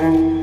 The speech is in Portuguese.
But